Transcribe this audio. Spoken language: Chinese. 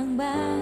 Bao